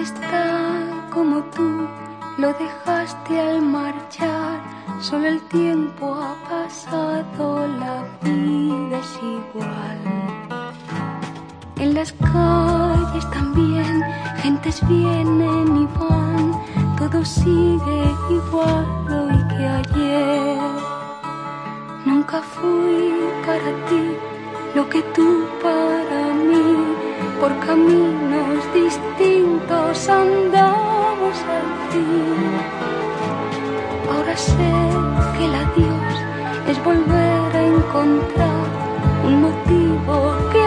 Está como tú lo dejaste al marchar. Solo el tiempo ha pasado, la vida es igual. En las calles también, gentes vienen y van. Todo sigue igual hoy que ayer. Nunca fui para ti lo que tú para mí. Por caminos distintos andamos al fin. Ahora sé que el adiós es volver a encontrar un motivo que.